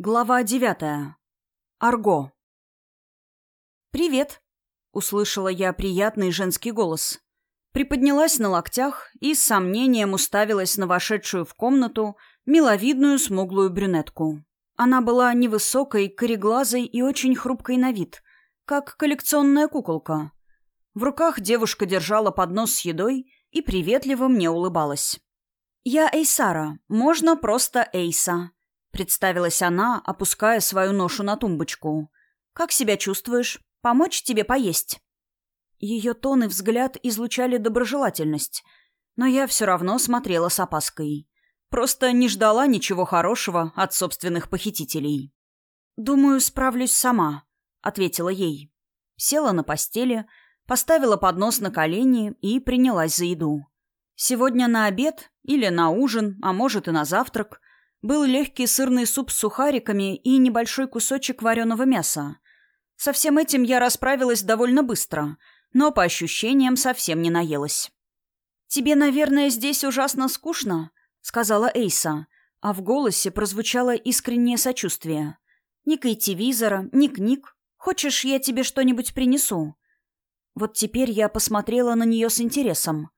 Глава девятая. Арго. «Привет», — услышала я приятный женский голос. Приподнялась на локтях и с сомнением уставилась на вошедшую в комнату миловидную смуглую брюнетку. Она была невысокой, кореглазой и очень хрупкой на вид, как коллекционная куколка. В руках девушка держала поднос с едой и приветливо мне улыбалась. «Я Эйсара, можно просто Эйса», — представилась она, опуская свою ношу на тумбочку. «Как себя чувствуешь? Помочь тебе поесть?» Ее тон и взгляд излучали доброжелательность, но я все равно смотрела с опаской. Просто не ждала ничего хорошего от собственных похитителей. «Думаю, справлюсь сама», — ответила ей. Села на постели, поставила поднос на колени и принялась за еду. Сегодня на обед или на ужин, а может и на завтрак, был легкий сырный суп с сухариками и небольшой кусочек вареного мяса. Со всем этим я расправилась довольно быстро, но по ощущениям совсем не наелась. «Тебе, наверное, здесь ужасно скучно», — сказала Эйса, а в голосе прозвучало искреннее сочувствие. «Ни кайтивизора, ни книг. Хочешь, я тебе что-нибудь принесу?» Вот теперь я посмотрела на нее с интересом.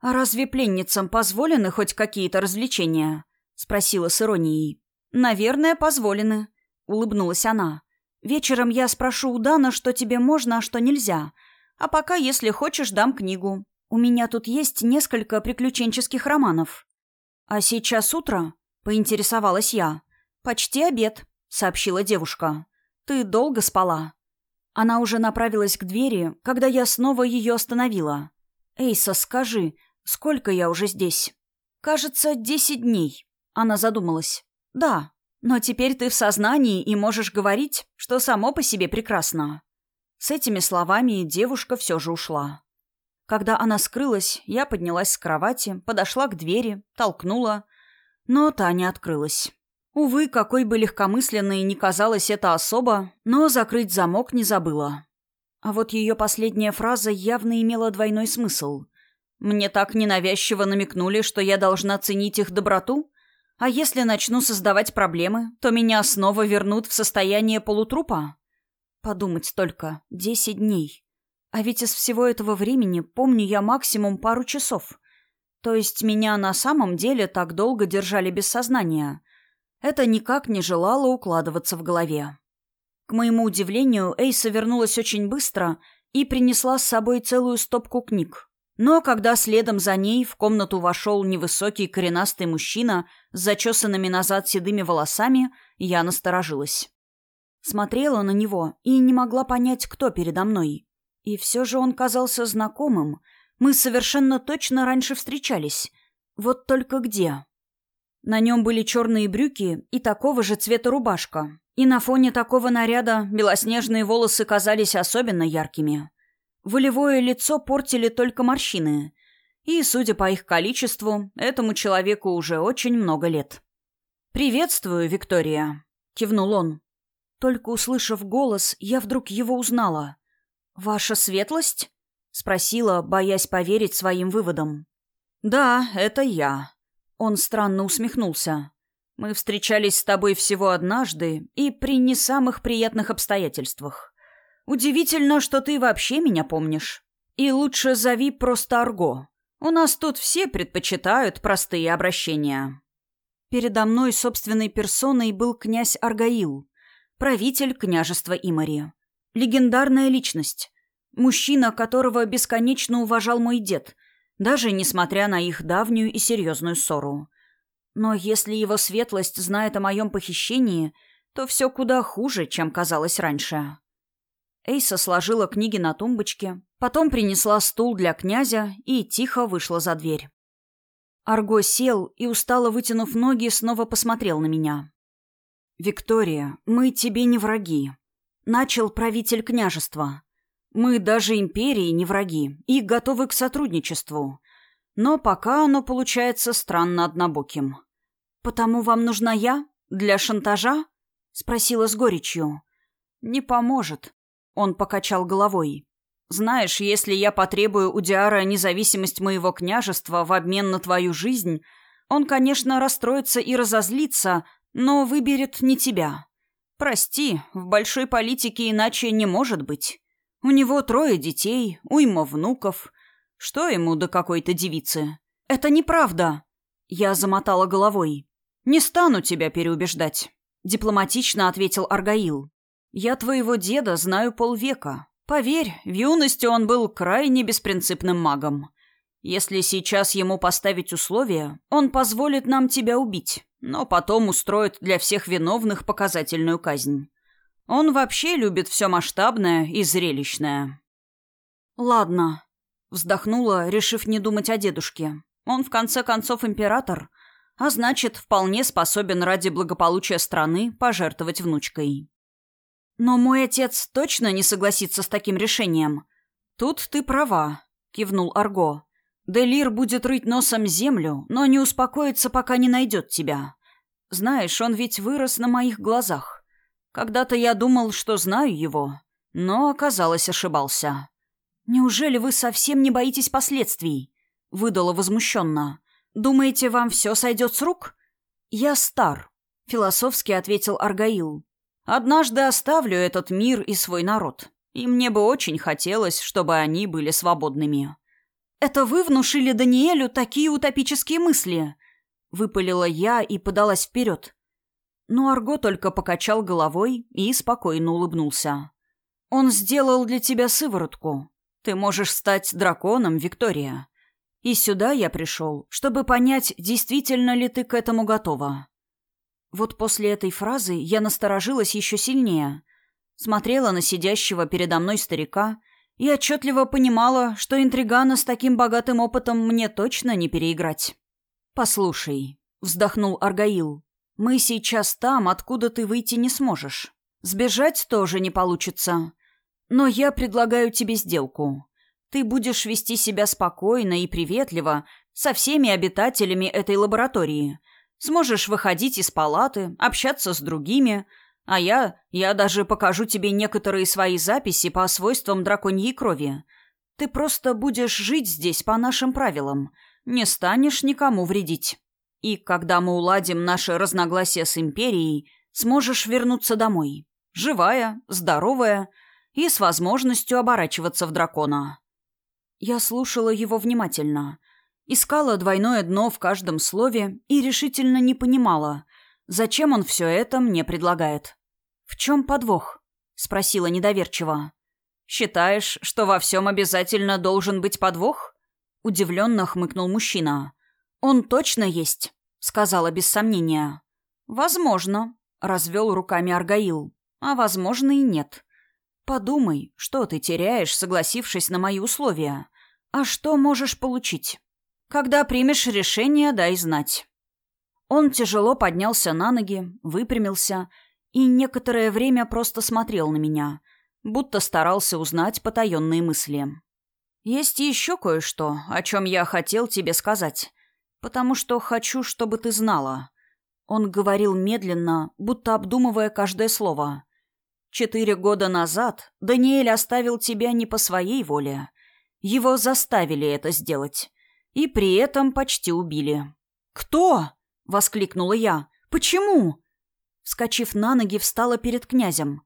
«А разве пленницам позволены хоть какие-то развлечения?» — спросила с иронией. «Наверное, позволены», — улыбнулась она. «Вечером я спрошу у Дана, что тебе можно, а что нельзя. А пока, если хочешь, дам книгу. У меня тут есть несколько приключенческих романов». «А сейчас утро?» — поинтересовалась я. «Почти обед», — сообщила девушка. «Ты долго спала?» Она уже направилась к двери, когда я снова ее остановила. «Эйса, скажи, сколько я уже здесь?» «Кажется, десять дней», она задумалась. «Да, но теперь ты в сознании и можешь говорить, что само по себе прекрасно». С этими словами девушка все же ушла. Когда она скрылась, я поднялась с кровати, подошла к двери, толкнула, но та не открылась. Увы, какой бы легкомысленной ни казалась эта особа, но закрыть замок не забыла. А вот ее последняя фраза явно имела двойной смысл. Мне так ненавязчиво намекнули, что я должна ценить их доброту, а если начну создавать проблемы, то меня снова вернут в состояние полутрупа? Подумать только, десять дней. А ведь из всего этого времени помню я максимум пару часов. То есть меня на самом деле так долго держали без сознания. Это никак не желало укладываться в голове. К моему удивлению, Эйса вернулась очень быстро и принесла с собой целую стопку книг. Но когда следом за ней в комнату вошел невысокий коренастый мужчина с зачесанными назад седыми волосами, я насторожилась. Смотрела на него и не могла понять, кто передо мной. И все же он казался знакомым. Мы совершенно точно раньше встречались. Вот только где? На нем были черные брюки и такого же цвета рубашка. И на фоне такого наряда белоснежные волосы казались особенно яркими. Волевое лицо портили только морщины. И, судя по их количеству, этому человеку уже очень много лет. «Приветствую, Виктория», — кивнул он. Только услышав голос, я вдруг его узнала. «Ваша светлость?» — спросила, боясь поверить своим выводам. «Да, это я». Он странно усмехнулся. «Мы встречались с тобой всего однажды и при не самых приятных обстоятельствах. Удивительно, что ты вообще меня помнишь. И лучше зови просто Арго. У нас тут все предпочитают простые обращения. Передо мной собственной персоной был князь Аргаил, правитель княжества Имари. Легендарная личность. Мужчина, которого бесконечно уважал мой дед, даже несмотря на их давнюю и серьезную ссору. Но если его светлость знает о моем похищении, то все куда хуже, чем казалось раньше. Эйса сложила книги на тумбочке, потом принесла стул для князя и тихо вышла за дверь. Арго сел и, устало вытянув ноги, снова посмотрел на меня. «Виктория, мы тебе не враги», — начал правитель княжества. «Мы даже империи не враги и готовы к сотрудничеству. Но пока оно получается странно однобоким». «Потому вам нужна я? Для шантажа?» — спросила с горечью. «Не поможет», он покачал головой. «Знаешь, если я потребую у Диара независимость моего княжества в обмен на твою жизнь, он, конечно, расстроится и разозлится, но выберет не тебя. Прости, в большой политике иначе не может быть. У него трое детей, уйма внуков. Что ему до какой-то девицы? Это неправда. Я замотала головой. Не стану тебя переубеждать. Дипломатично ответил Аргаил. Я твоего деда знаю полвека. Поверь, в юности он был крайне беспринципным магом. Если сейчас ему поставить условия, он позволит нам тебя убить, но потом устроит для всех виновных показательную казнь. Он вообще любит все масштабное и зрелищное. Ладно, вздохнула, решив не думать о дедушке. Он в конце концов император, а значит, вполне способен ради благополучия страны пожертвовать внучкой. «Но мой отец точно не согласится с таким решением». «Тут ты права», — кивнул Арго. «Делир будет рыть носом землю, но не успокоится, пока не найдет тебя. Знаешь, он ведь вырос на моих глазах. Когда-то я думал, что знаю его, но, оказалось, ошибался». «Неужели вы совсем не боитесь последствий?» — выдала возмущенно. «Думаете, вам все сойдет с рук?» «Я стар», — философски ответил Аргаил. Однажды оставлю этот мир и свой народ. И мне бы очень хотелось, чтобы они были свободными. «Это вы внушили Даниэлю такие утопические мысли?» Выпалила я и подалась вперед. Но Арго только покачал головой и спокойно улыбнулся. «Он сделал для тебя сыворотку. Ты можешь стать драконом, Виктория. И сюда я пришел, чтобы понять, действительно ли ты к этому готова. Вот после этой фразы я насторожилась еще сильнее. Смотрела на сидящего передо мной старика и отчетливо понимала, что интригана с таким богатым опытом мне точно не переиграть. «Послушай», — вздохнул Аргаил, — «мы сейчас там, откуда ты выйти не сможешь. Сбежать тоже не получится. Но я предлагаю тебе сделку. Ты будешь вести себя спокойно и приветливо со всеми обитателями этой лаборатории, Сможешь выходить из палаты, общаться с другими, а я... я даже покажу тебе некоторые свои записи по свойствам драконьей крови. Ты просто будешь жить здесь по нашим правилам, не станешь никому вредить. И когда мы уладим наши разногласия с Империей, сможешь вернуться домой. Живая, здоровая и с возможностью оборачиваться в дракона. Я слушала его внимательно — Искала двойное дно в каждом слове и решительно не понимала, зачем он все это мне предлагает. «В чем подвох?» — спросила недоверчиво. «Считаешь, что во всем обязательно должен быть подвох?» — удивленно хмыкнул мужчина. «Он точно есть», — сказала без сомнения. «Возможно», — развел руками Аргаил. «А возможно и нет. Подумай, что ты теряешь, согласившись на мои условия. А что можешь получить?» Когда примешь решение, дай знать». Он тяжело поднялся на ноги, выпрямился и некоторое время просто смотрел на меня, будто старался узнать потаенные мысли. «Есть еще кое-что, о чем я хотел тебе сказать, потому что хочу, чтобы ты знала». Он говорил медленно, будто обдумывая каждое слово. «Четыре года назад Даниэль оставил тебя не по своей воле. Его заставили это сделать и при этом почти убили. «Кто?» — воскликнула я. «Почему?» Вскочив на ноги, встала перед князем.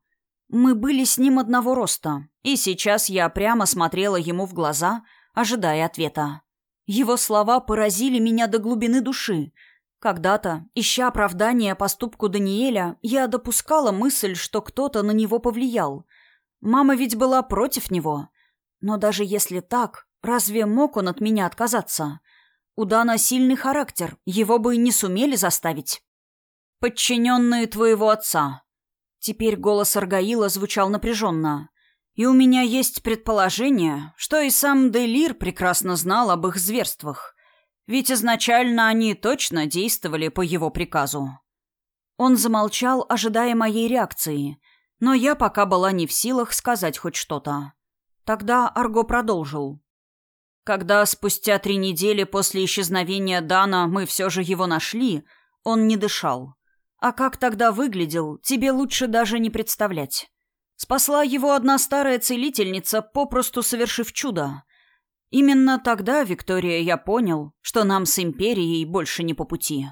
Мы были с ним одного роста, и сейчас я прямо смотрела ему в глаза, ожидая ответа. Его слова поразили меня до глубины души. Когда-то, ища оправдания поступку Даниэля, я допускала мысль, что кто-то на него повлиял. Мама ведь была против него. Но даже если так, Разве мог он от меня отказаться? У Дана сильный характер, его бы не сумели заставить. «Подчиненные твоего отца». Теперь голос Аргаила звучал напряженно. «И у меня есть предположение, что и сам Делир прекрасно знал об их зверствах. Ведь изначально они точно действовали по его приказу». Он замолчал, ожидая моей реакции, но я пока была не в силах сказать хоть что-то. Тогда Арго продолжил. Когда спустя три недели после исчезновения Дана мы все же его нашли, он не дышал. А как тогда выглядел, тебе лучше даже не представлять. Спасла его одна старая целительница, попросту совершив чудо. Именно тогда, Виктория, я понял, что нам с Империей больше не по пути.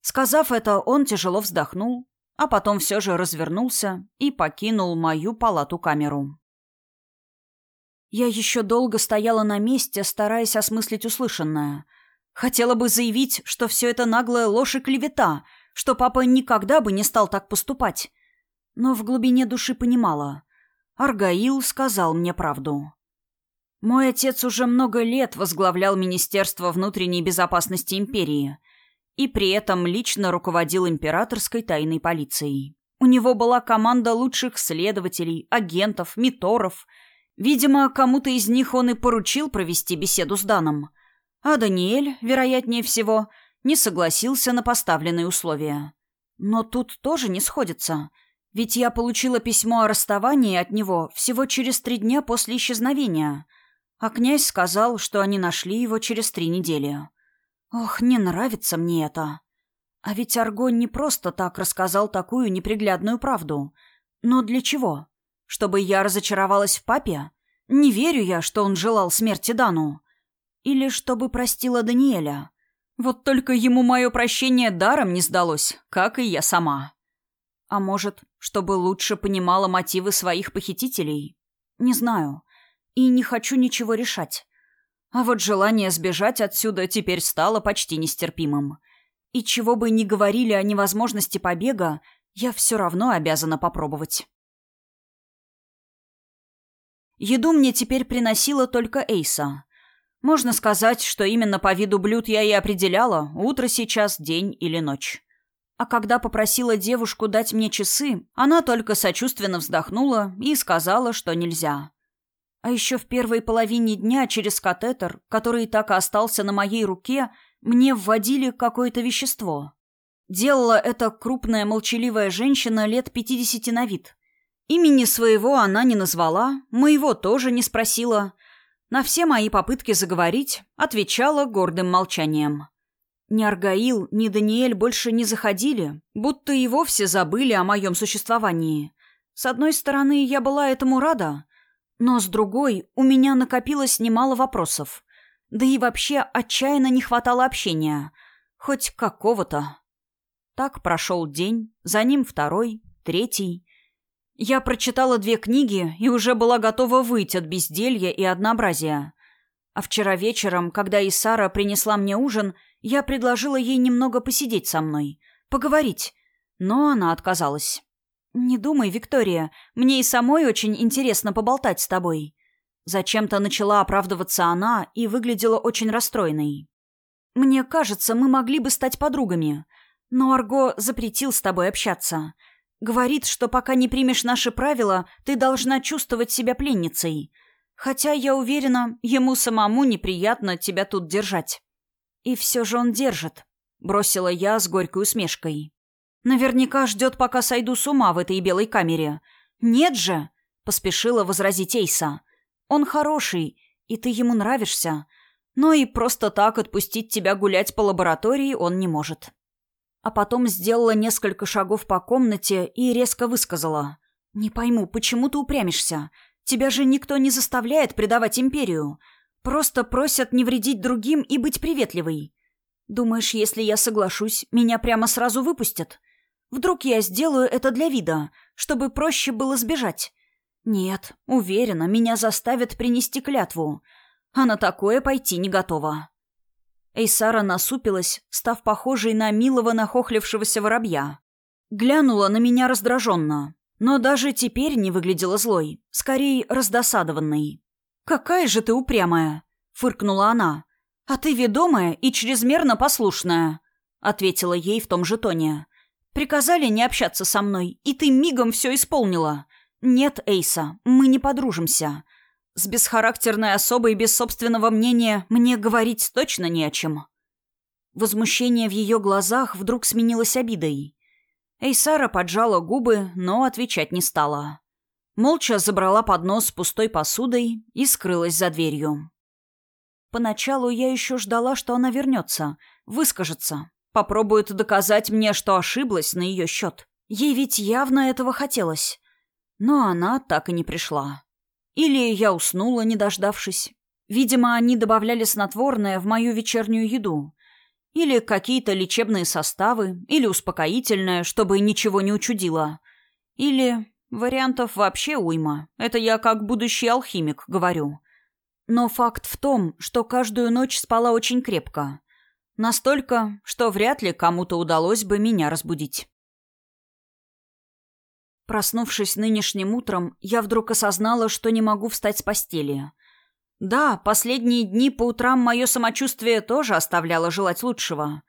Сказав это, он тяжело вздохнул, а потом все же развернулся и покинул мою палату-камеру. Я еще долго стояла на месте, стараясь осмыслить услышанное. Хотела бы заявить, что все это наглая ложь и клевета, что папа никогда бы не стал так поступать. Но в глубине души понимала. Аргаил сказал мне правду. Мой отец уже много лет возглавлял Министерство внутренней безопасности империи и при этом лично руководил императорской тайной полицией. У него была команда лучших следователей, агентов, миторов. Видимо, кому-то из них он и поручил провести беседу с Даном. А Даниэль, вероятнее всего, не согласился на поставленные условия. Но тут тоже не сходится. Ведь я получила письмо о расставании от него всего через три дня после исчезновения. А князь сказал, что они нашли его через три недели. Ох, не нравится мне это. А ведь Аргон не просто так рассказал такую неприглядную правду. Но для чего? Чтобы я разочаровалась в папе? Не верю я, что он желал смерти Дану. Или чтобы простила Даниэля. Вот только ему мое прощение даром не сдалось, как и я сама. А может, чтобы лучше понимала мотивы своих похитителей? Не знаю. И не хочу ничего решать. А вот желание сбежать отсюда теперь стало почти нестерпимым. И чего бы ни говорили о невозможности побега, я все равно обязана попробовать. Еду мне теперь приносила только Эйса. Можно сказать, что именно по виду блюд я и определяла, утро сейчас, день или ночь. А когда попросила девушку дать мне часы, она только сочувственно вздохнула и сказала, что нельзя. А еще в первой половине дня через катетер, который так и остался на моей руке, мне вводили какое-то вещество. Делала это крупная молчаливая женщина лет пятидесяти на вид. Имени своего она не назвала, моего тоже не спросила. На все мои попытки заговорить отвечала гордым молчанием. Ни Аргаил, ни Даниэль больше не заходили, будто и вовсе забыли о моем существовании. С одной стороны, я была этому рада, но с другой, у меня накопилось немало вопросов. Да и вообще отчаянно не хватало общения. Хоть какого-то. Так прошел день, за ним второй, третий. Я прочитала две книги и уже была готова выйти от безделья и однообразия. А вчера вечером, когда Исара принесла мне ужин, я предложила ей немного посидеть со мной, поговорить, но она отказалась. «Не думай, Виктория, мне и самой очень интересно поболтать с тобой». Зачем-то начала оправдываться она и выглядела очень расстроенной. «Мне кажется, мы могли бы стать подругами, но Арго запретил с тобой общаться. Говорит, что пока не примешь наши правила, ты должна чувствовать себя пленницей. Хотя, я уверена, ему самому неприятно тебя тут держать». «И все же он держит», — бросила я с горькой усмешкой. Наверняка ждет, пока сойду с ума в этой белой камере. Нет же, поспешила возразить Эйса. Он хороший, и ты ему нравишься. Но и просто так отпустить тебя гулять по лаборатории он не может. А потом сделала несколько шагов по комнате и резко высказала. «Не пойму, почему ты упрямишься? Тебя же никто не заставляет предавать империю. Просто просят не вредить другим и быть приветливой. Думаешь, если я соглашусь, меня прямо сразу выпустят? Вдруг я сделаю это для вида, чтобы проще было сбежать? Нет, уверена, меня заставят принести клятву. А на такое пойти не готова. Эйсара насупилась, став похожей на милого нахохлившегося воробья. Глянула на меня раздраженно, но даже теперь не выглядела злой, скорее раздосадованной. «Какая же ты упрямая!» — фыркнула она. «А ты ведомая и чрезмерно послушная», — ответила ей в том же тоне. Приказали не общаться со мной, и ты мигом все исполнила. Нет, Эйса, мы не подружимся. С бесхарактерной особой без собственного мнения мне говорить точно не о чем. Возмущение в ее глазах вдруг сменилось обидой. Эйсара поджала губы, но отвечать не стала. Молча забрала поднос с пустой посудой и скрылась за дверью. Поначалу я еще ждала, что она вернется, выскажется, Попробует доказать мне, что ошиблась на ее счет. Ей ведь явно этого хотелось. Но она так и не пришла. Или я уснула, не дождавшись. Видимо, они добавляли снотворное в мою вечернюю еду. Или какие-то лечебные составы, или успокоительное, чтобы ничего не учудило. Или вариантов вообще уйма. Это я как будущий алхимик говорю. Но факт в том, что каждую ночь спала очень крепко. Настолько, что вряд ли кому-то удалось бы меня разбудить. Проснувшись нынешним утром, я вдруг осознала, что не могу встать с постели. Да, последние дни по утрам мое самочувствие тоже оставляло желать лучшего.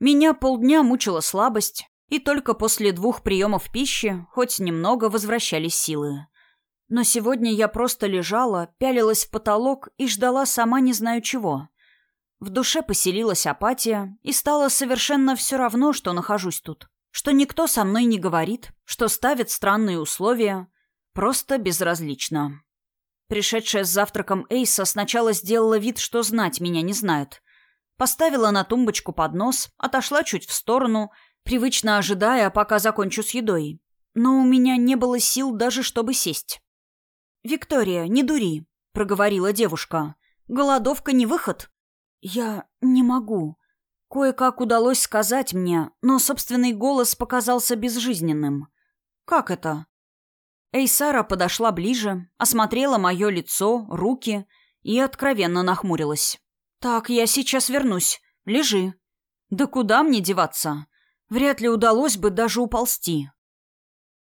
Меня полдня мучила слабость, и только после двух приемов пищи хоть немного возвращались силы. Но сегодня я просто лежала, пялилась в потолок и ждала сама не знаю чего. В душе поселилась апатия, и стало совершенно все равно, что нахожусь тут. Что никто со мной не говорит, что ставит странные условия. Просто безразлично. Пришедшая с завтраком Эйса сначала сделала вид, что знать меня не знают. Поставила на тумбочку поднос, отошла чуть в сторону, привычно ожидая, пока закончу с едой. Но у меня не было сил даже, чтобы сесть. «Виктория, не дури», — проговорила девушка. «Голодовка не выход». «Я не могу». Кое-как удалось сказать мне, но собственный голос показался безжизненным. «Как это?» Эйсара подошла ближе, осмотрела мое лицо, руки и откровенно нахмурилась. «Так, я сейчас вернусь. Лежи». «Да куда мне деваться? Вряд ли удалось бы даже уползти».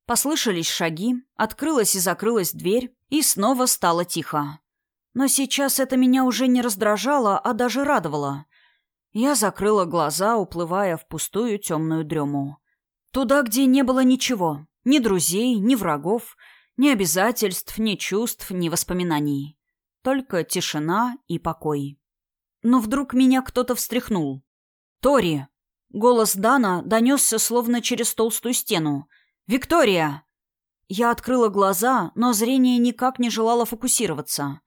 Послышались шаги, открылась и закрылась дверь, и снова стало тихо. Но сейчас это меня уже не раздражало, а даже радовало. Я закрыла глаза, уплывая в пустую темную дрему. Туда, где не было ничего. Ни друзей, ни врагов, ни обязательств, ни чувств, ни воспоминаний. Только тишина и покой. Но вдруг меня кто-то встряхнул. «Тори!» Голос Дана донесся словно через толстую стену. «Виктория!» Я открыла глаза, но зрение никак не желало фокусироваться.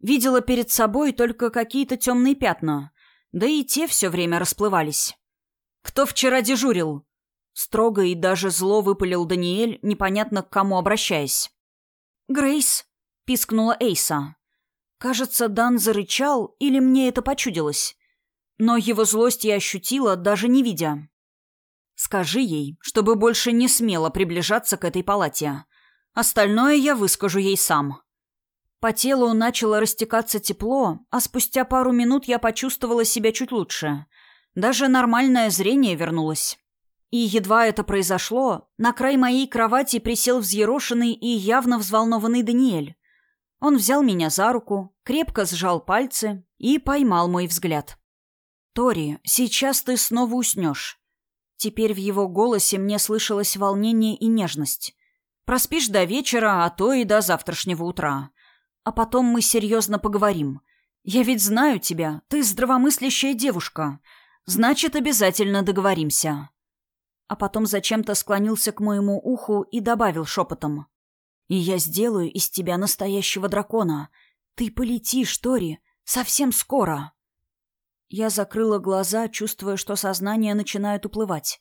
Видела перед собой только какие-то темные пятна, да и те все время расплывались. «Кто вчера дежурил?» Строго и даже зло выпалил Даниэль, непонятно к кому обращаясь. «Грейс», — пискнула Эйса. Кажется, Дан зарычал, или мне это почудилось. Но его злость я ощутила, даже не видя. «Скажи ей, чтобы больше не смело приближаться к этой палате. Остальное я выскажу ей сам». По телу начало растекаться тепло, а спустя пару минут я почувствовала себя чуть лучше. Даже нормальное зрение вернулось. И едва это произошло, на край моей кровати присел взъерошенный и явно взволнованный Даниэль. Он взял меня за руку, крепко сжал пальцы и поймал мой взгляд. «Тори, сейчас ты снова уснешь». Теперь в его голосе мне слышалось волнение и нежность. «Проспишь до вечера, а то и до завтрашнего утра. А потом мы серьезно поговорим. Я ведь знаю тебя, ты здравомыслящая девушка. Значит, обязательно договоримся» а потом зачем-то склонился к моему уху и добавил шепотом. «И я сделаю из тебя настоящего дракона. Ты полетишь, Тори, совсем скоро». Я закрыла глаза, чувствуя, что сознание начинает уплывать.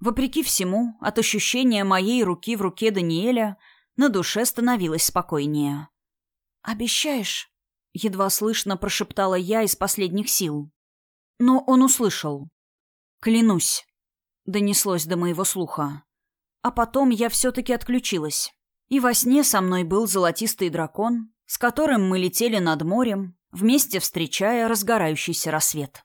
Вопреки всему, от ощущения моей руки в руке Даниэля на душе становилось спокойнее. «Обещаешь?» — едва слышно прошептала я из последних сил. Но он услышал. «Клянусь» донеслось до моего слуха. А потом я все-таки отключилась. И во сне со мной был золотистый дракон, с которым мы летели над морем, вместе встречая разгорающийся рассвет.